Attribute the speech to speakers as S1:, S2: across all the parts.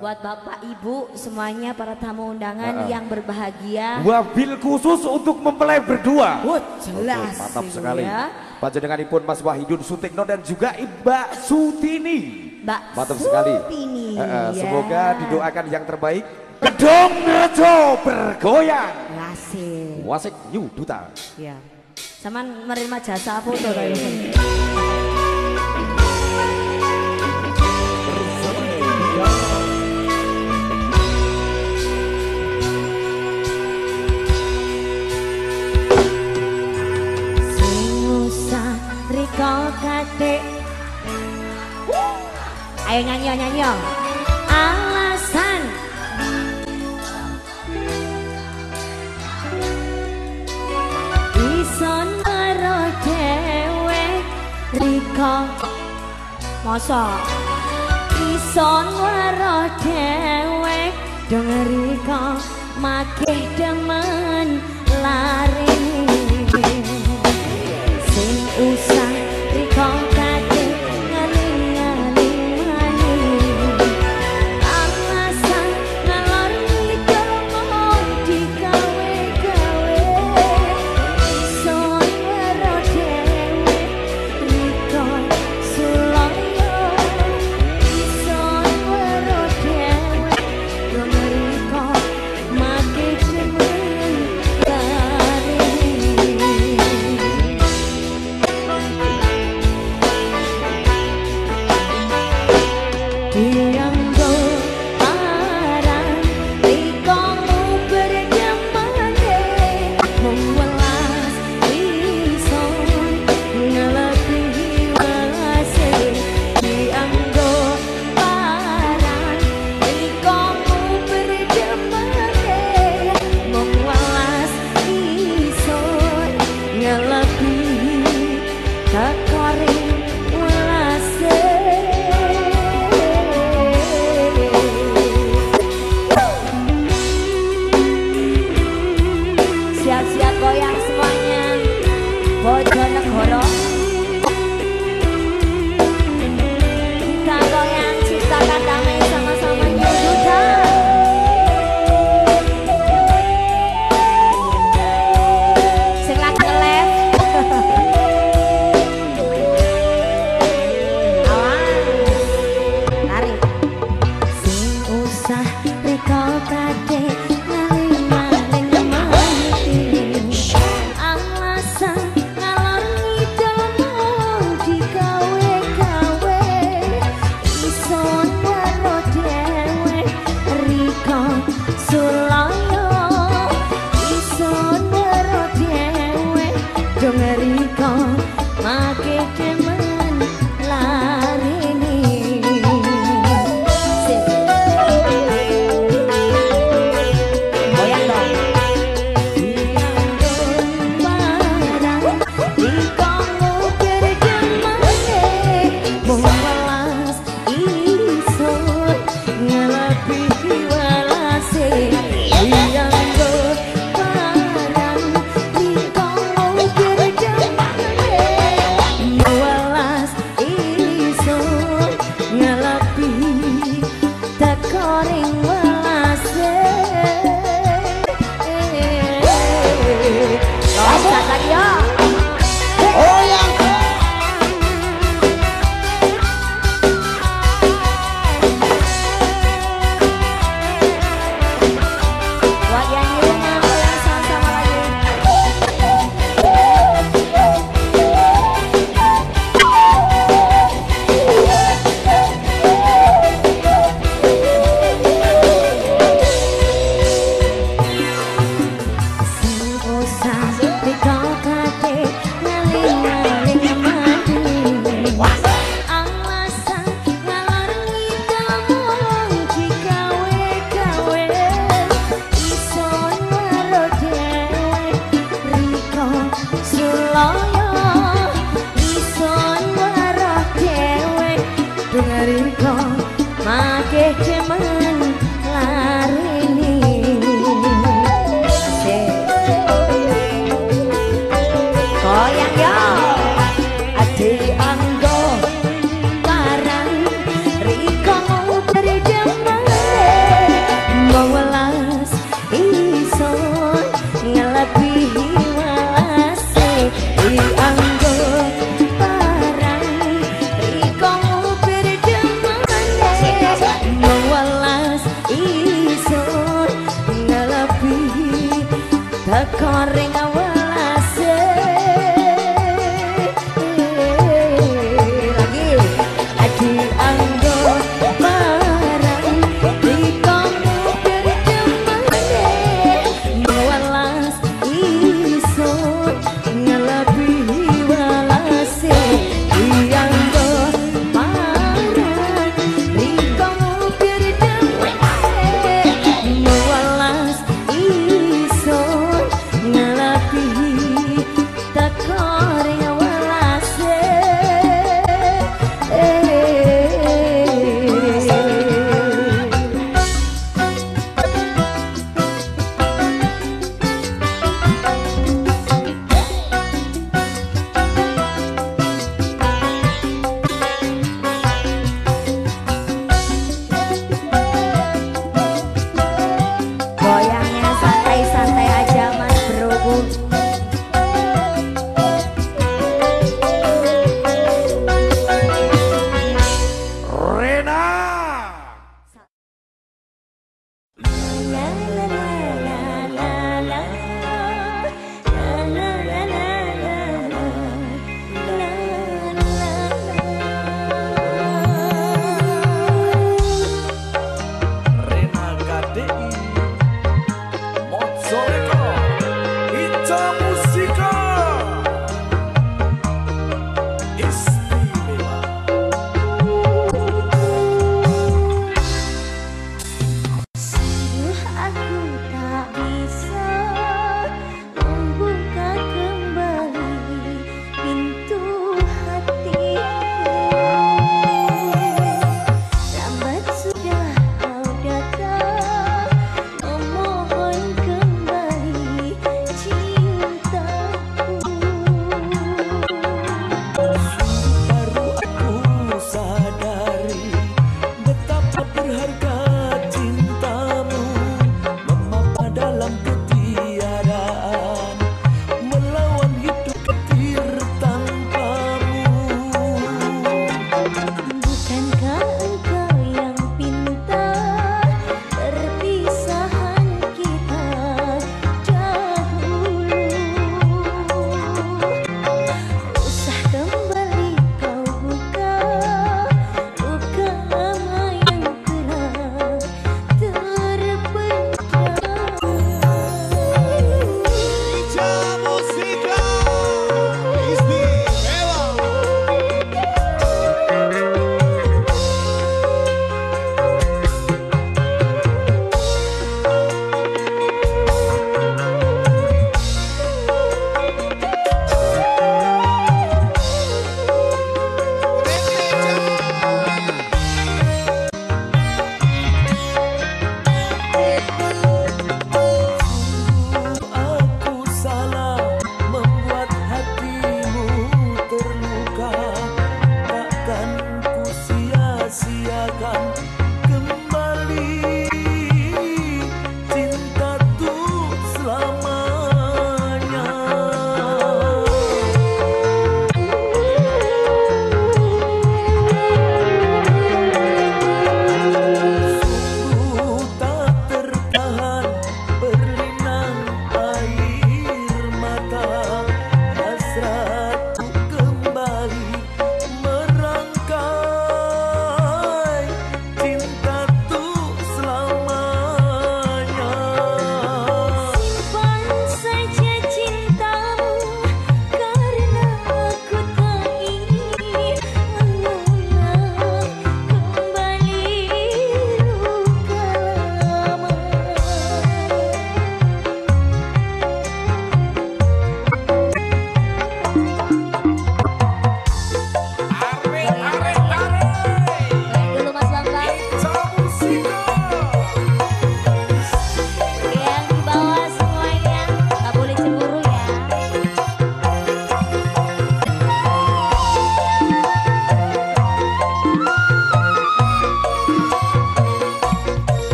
S1: Buat Bapak Ibu semuanya para tamu undangan uh -uh. yang berbahagia.
S2: Wabil khusus untuk mempelai berdua.
S1: Oh, jelas. Oke,
S2: mantap sekali. Ya. Panjenenganipun Mas Wahidun Sutikno dan juga Mbak Sutini.
S1: Mbak
S2: mantap
S1: Sutini.
S2: sekali. Uh, uh, ya. Semoga didoakan yang terbaik. Gedung Rejo bergoyang.
S1: Wasik.
S2: Wasik Yu Duta.
S1: Ya. Sama menerima jasa foto dari Ayo nyanyi nyanyi Alasan. Ison karo dewe Riko. Masa Ison karo dewe Denger Riko. Makih demen lari. Sing usah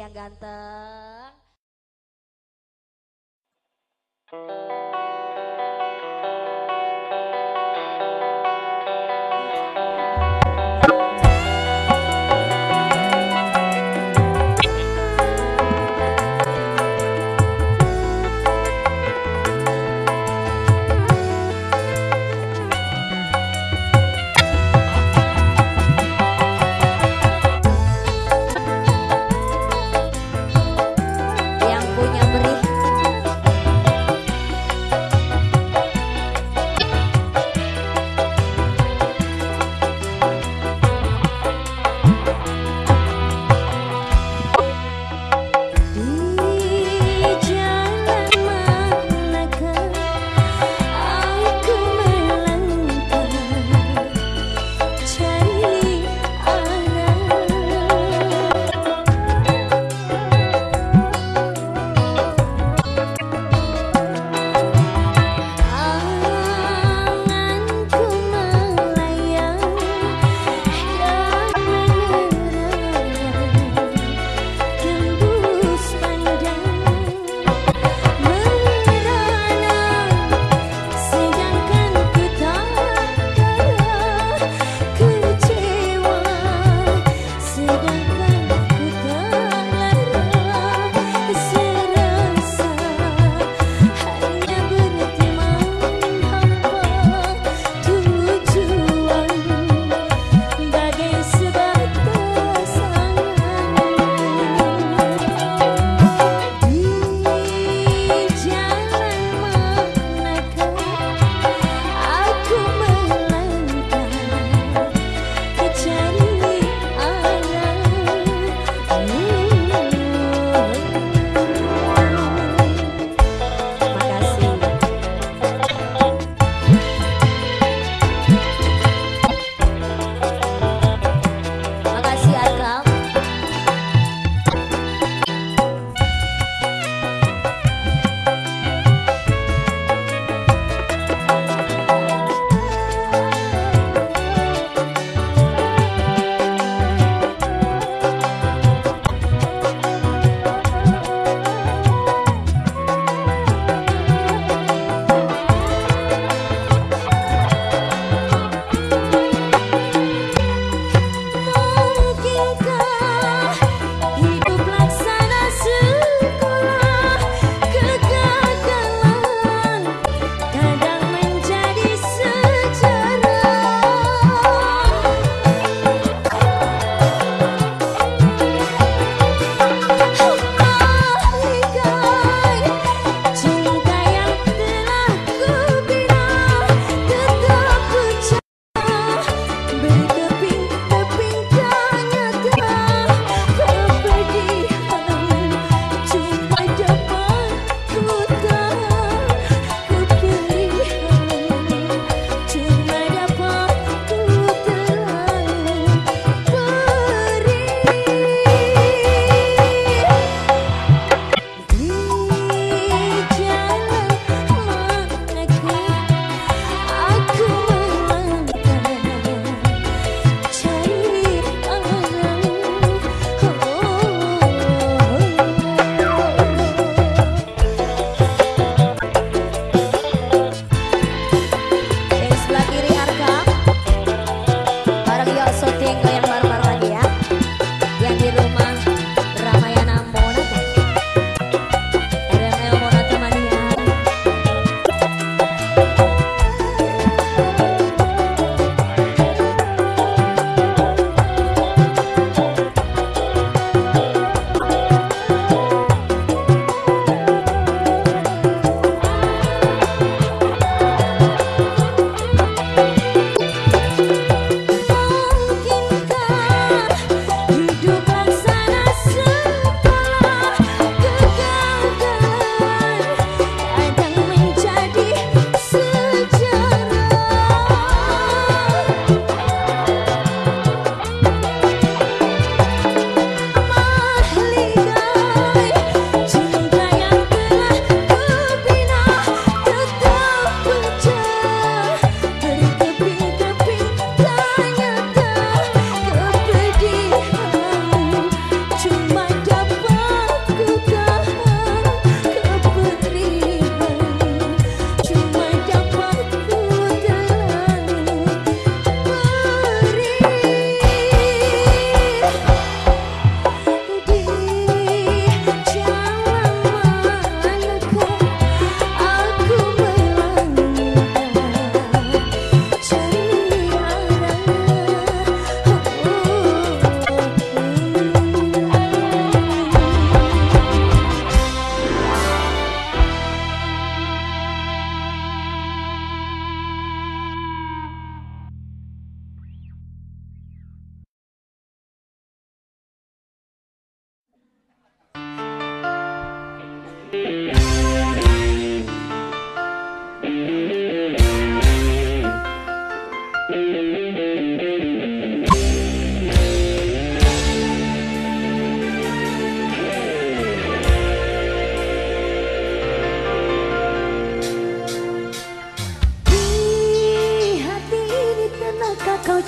S1: yang ganteng.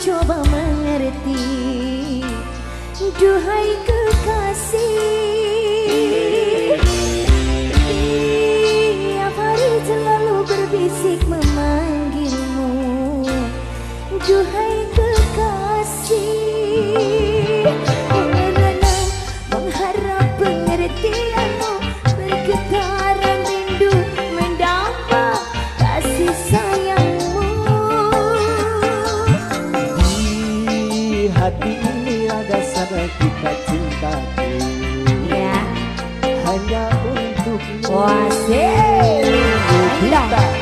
S1: coba mengerti. Duhai Você. Repita.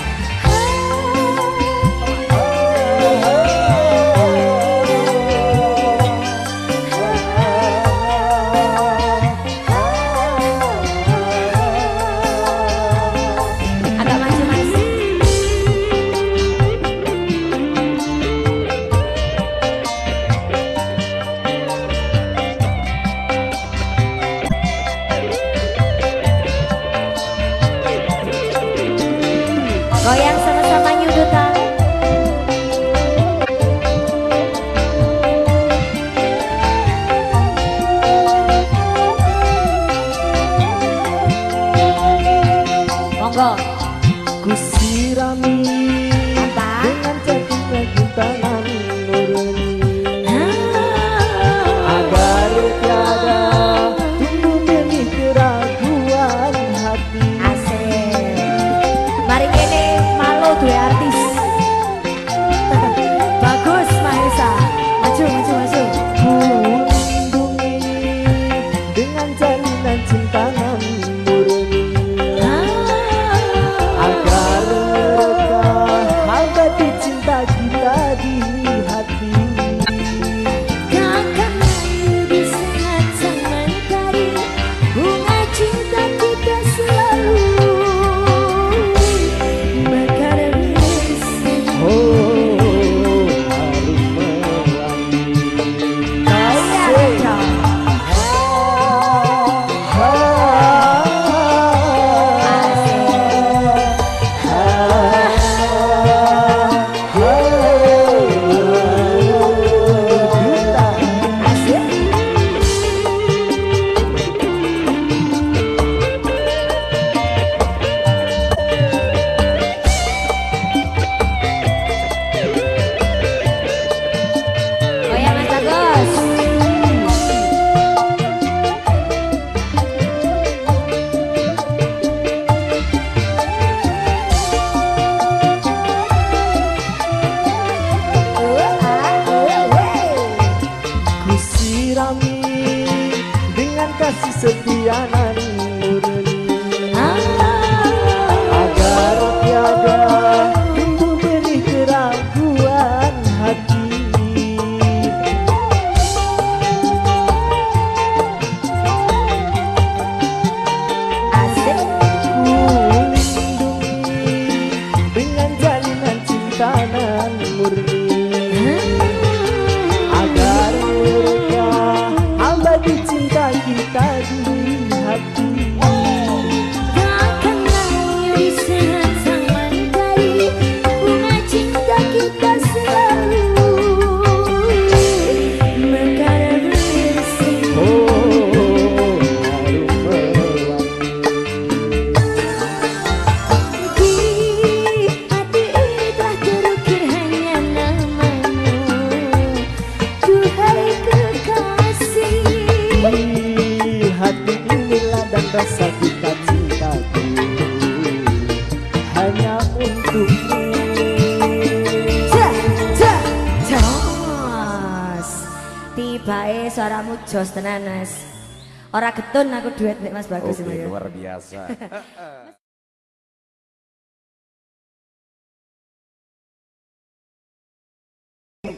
S1: bagus
S2: Oke,
S1: okay, ya.
S2: luar biasa.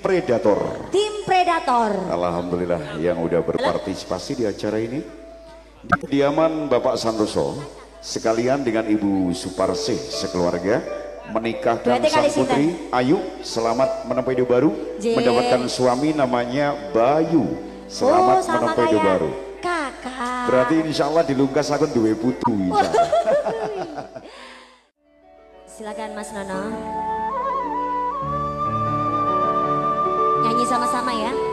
S3: Predator.
S1: Tim Predator.
S3: Alhamdulillah yang udah berpartisipasi di acara ini. Di kediaman Bapak Santoso sekalian dengan Ibu Suparsih sekeluarga menikahkan
S1: Berarti
S3: sang putri Sinten. Ayu selamat menempuh hidup baru
S1: J.
S3: mendapatkan suami namanya Bayu selamat
S1: oh,
S3: menempuh hidup baru
S1: Kak.
S3: Berarti insya Allah di Lungkas aku duwe putu.
S1: Silakan Mas Nono. Nyanyi sama-sama ya.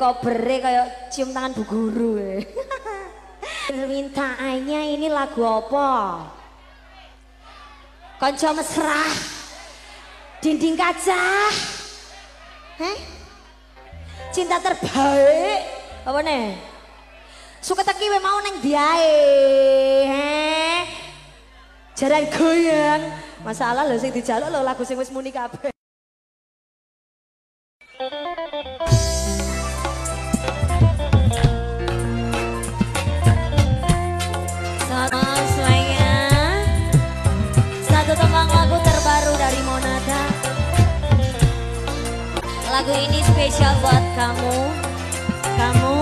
S1: kobere kayak cium tangan bu guru eh. permintaannya ini lagu apa? Konco mesra dinding kaca Heh? cinta terbaik. Apa nih? Suka teki we mau neng diae Heh? jarang goyang. Masalah lho sing dijaluk lo lagu sing wis muni kabeh. Lagu ini spesial buat kamu, kamu,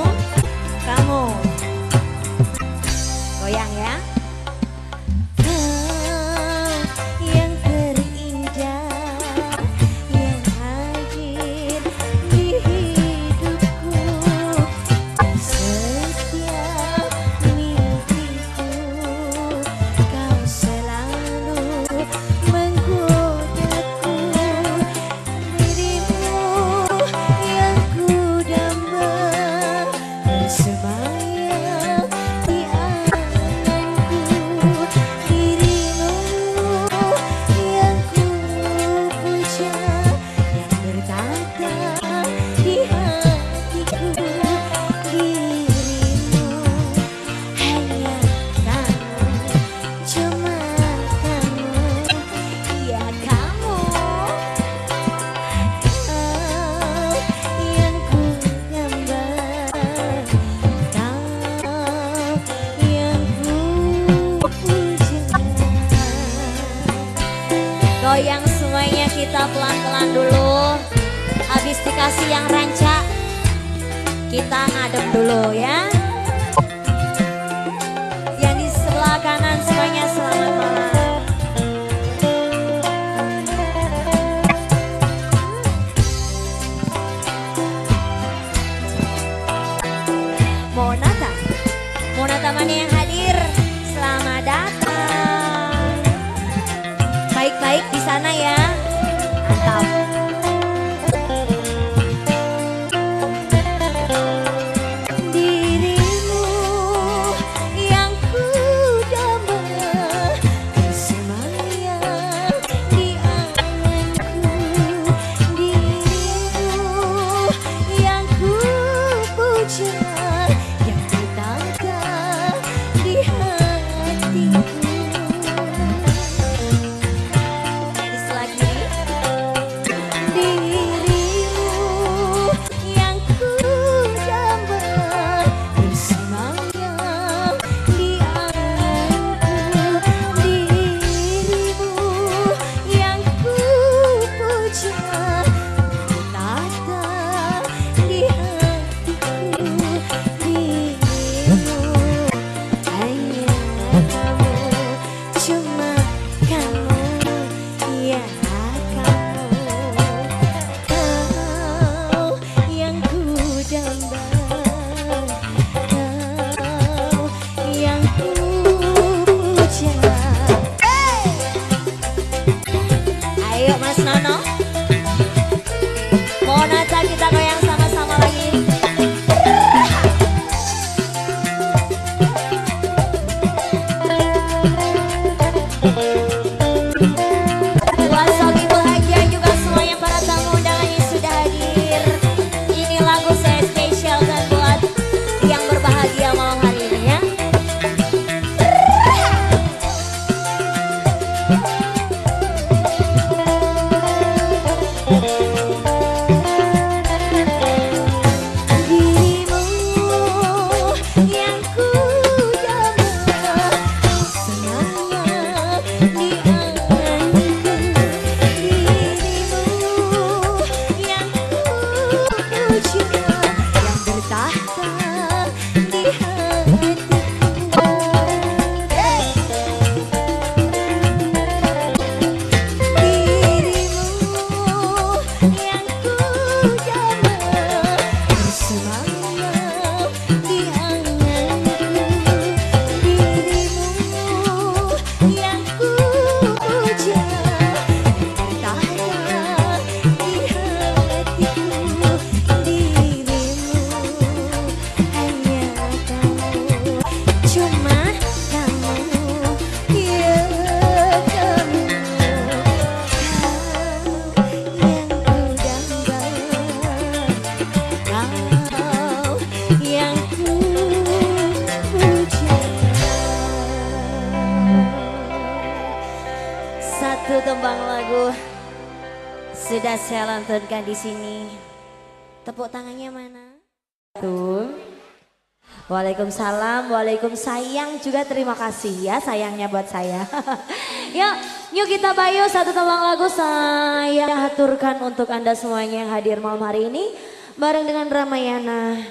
S1: Waalaikumsalam, waalaikumsayang juga terima kasih ya sayangnya buat saya. yuk, yuk kita bayu satu tembang lagu saya aturkan untuk anda semuanya yang hadir malam hari ini bareng dengan Ramayana.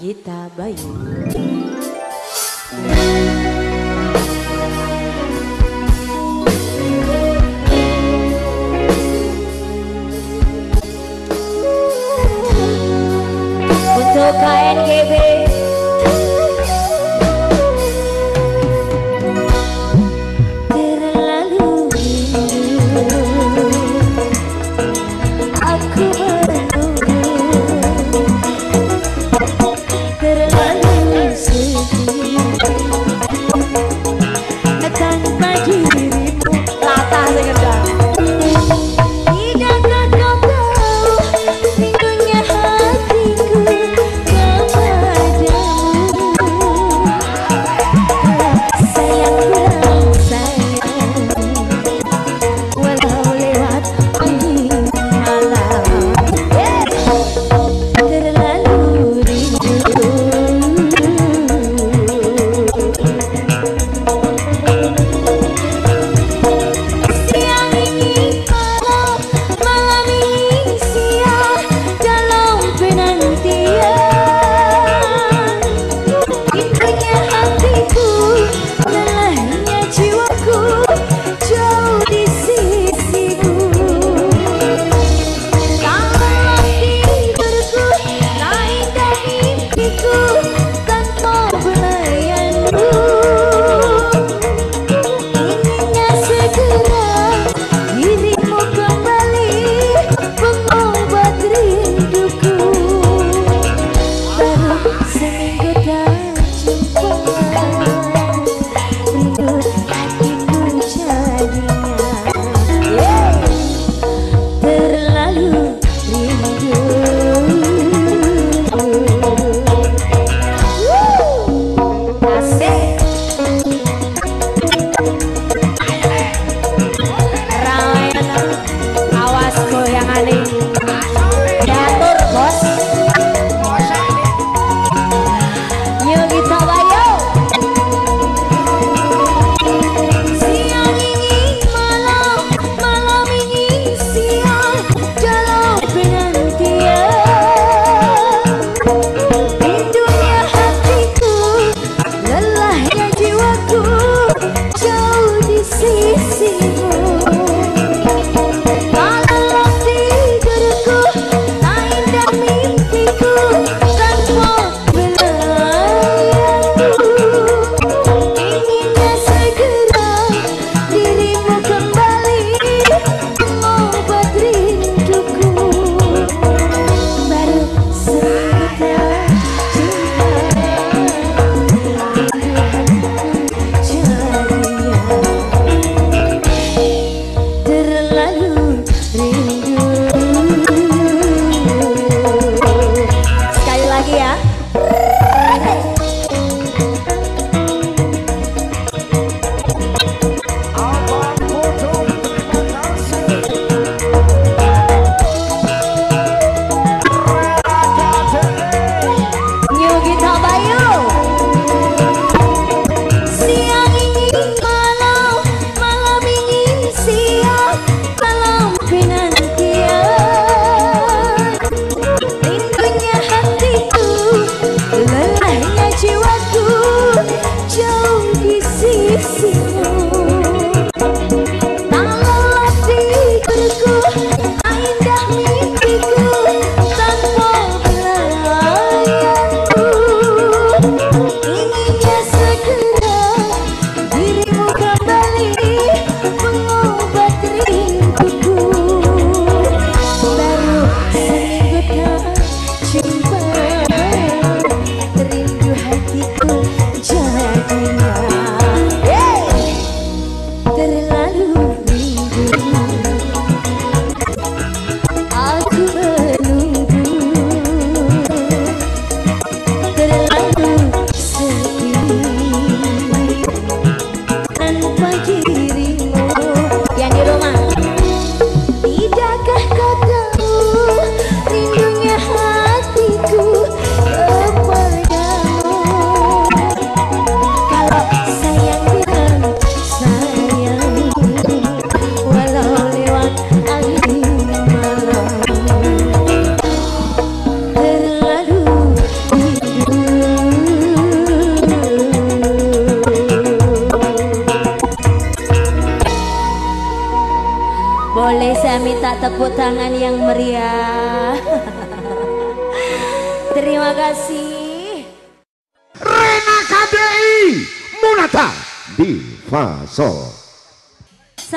S1: Gita Bayu.
S3: no kind give it.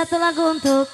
S1: Satu lagu untuk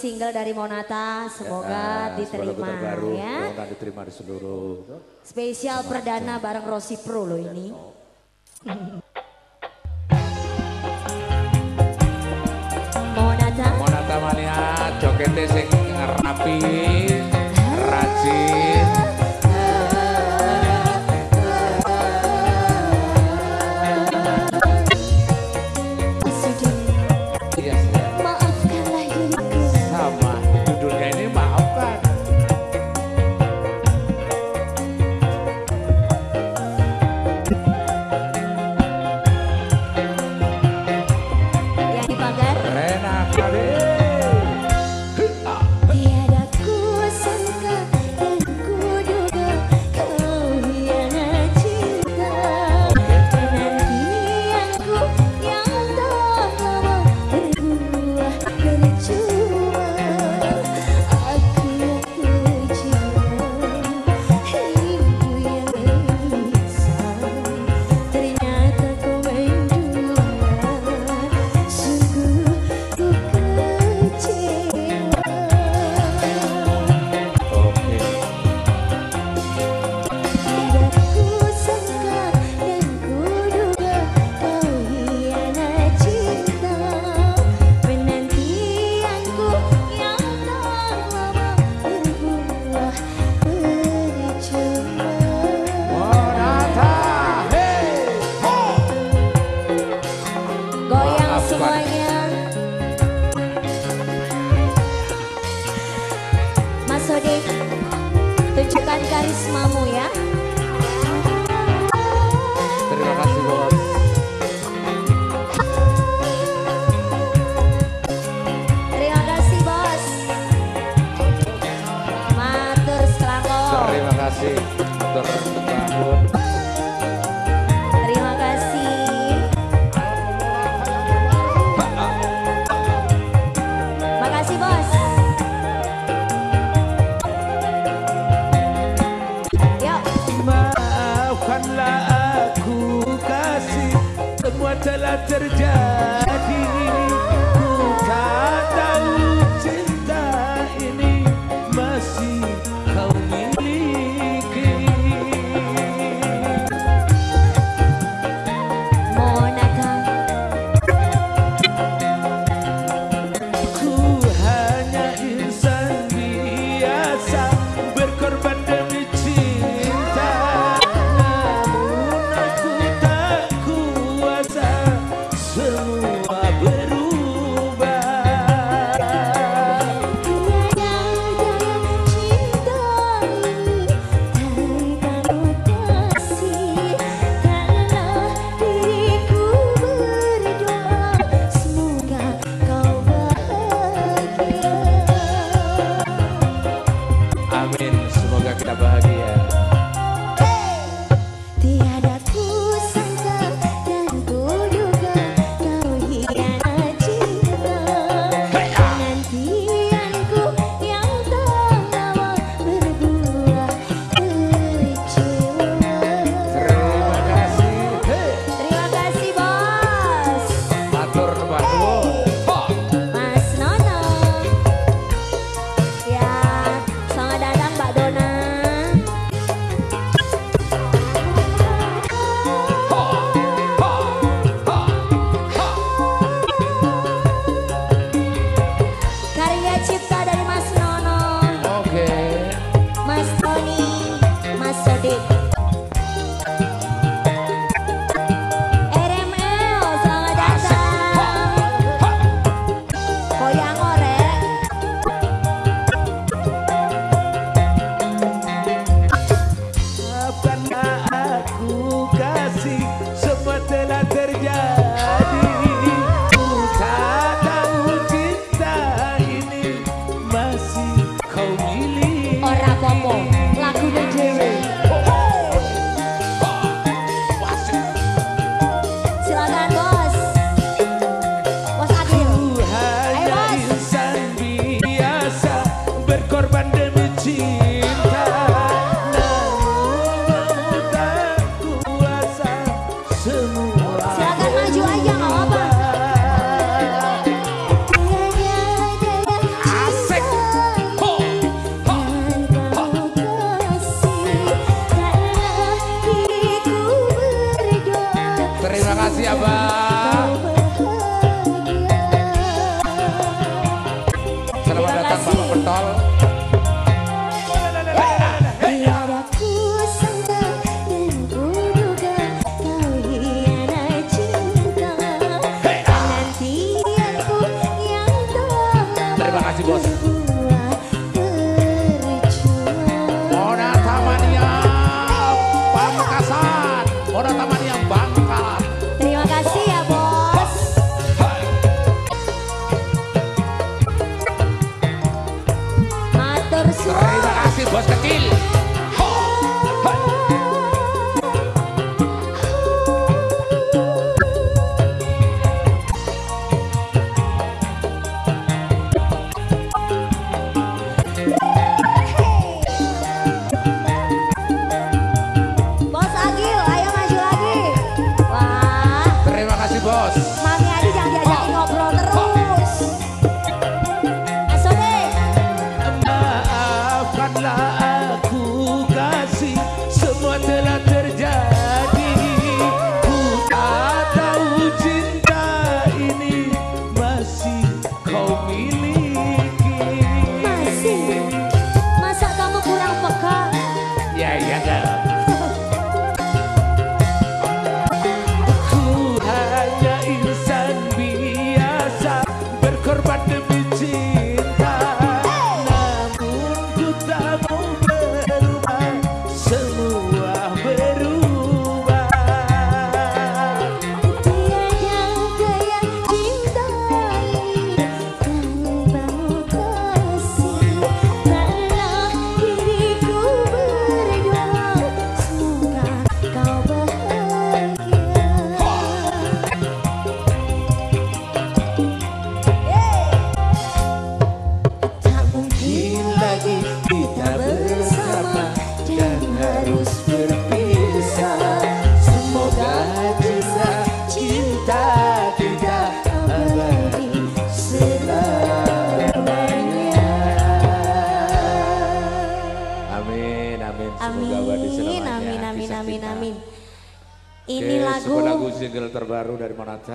S1: single dari Monata semoga ya, diterima
S2: semoga
S1: ya.
S2: Semoga diterima di seluruh.
S1: Spesial perdana bareng Rosi Pro loh ini.
S4: Oh.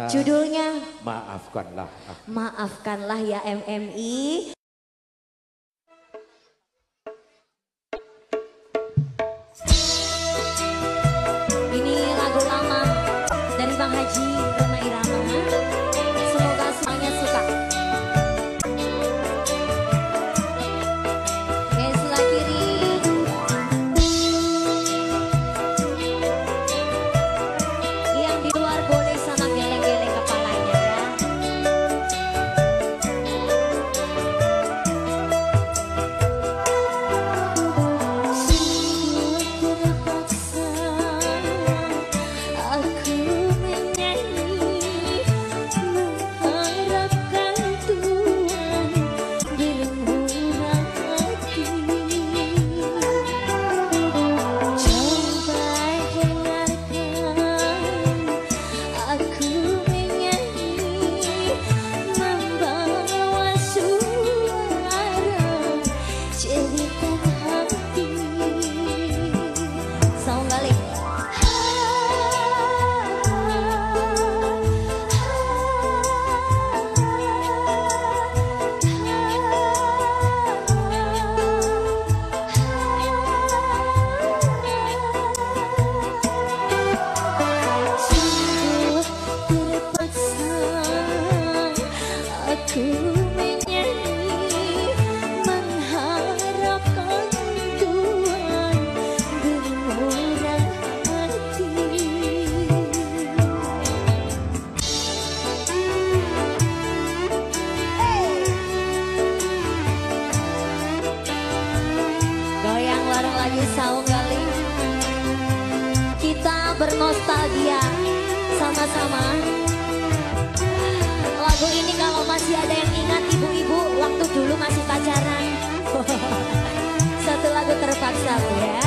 S4: Judulnya
S5: Maafkanlah.
S4: Maafkanlah
S1: ya MMI. nostalgia sama-sama. Lagu ini kalau masih ada yang ingat ibu-ibu waktu dulu masih pacaran. Satu lagu terpaksa Bu ya.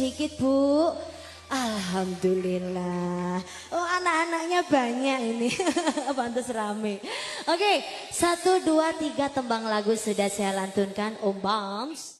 S1: Sedikit Bu. Alhamdulillah. Oh anak-anaknya banyak ini. Pantas rame. Oke, satu, dua, tiga tembang lagu sudah saya lantunkan. Om Bams.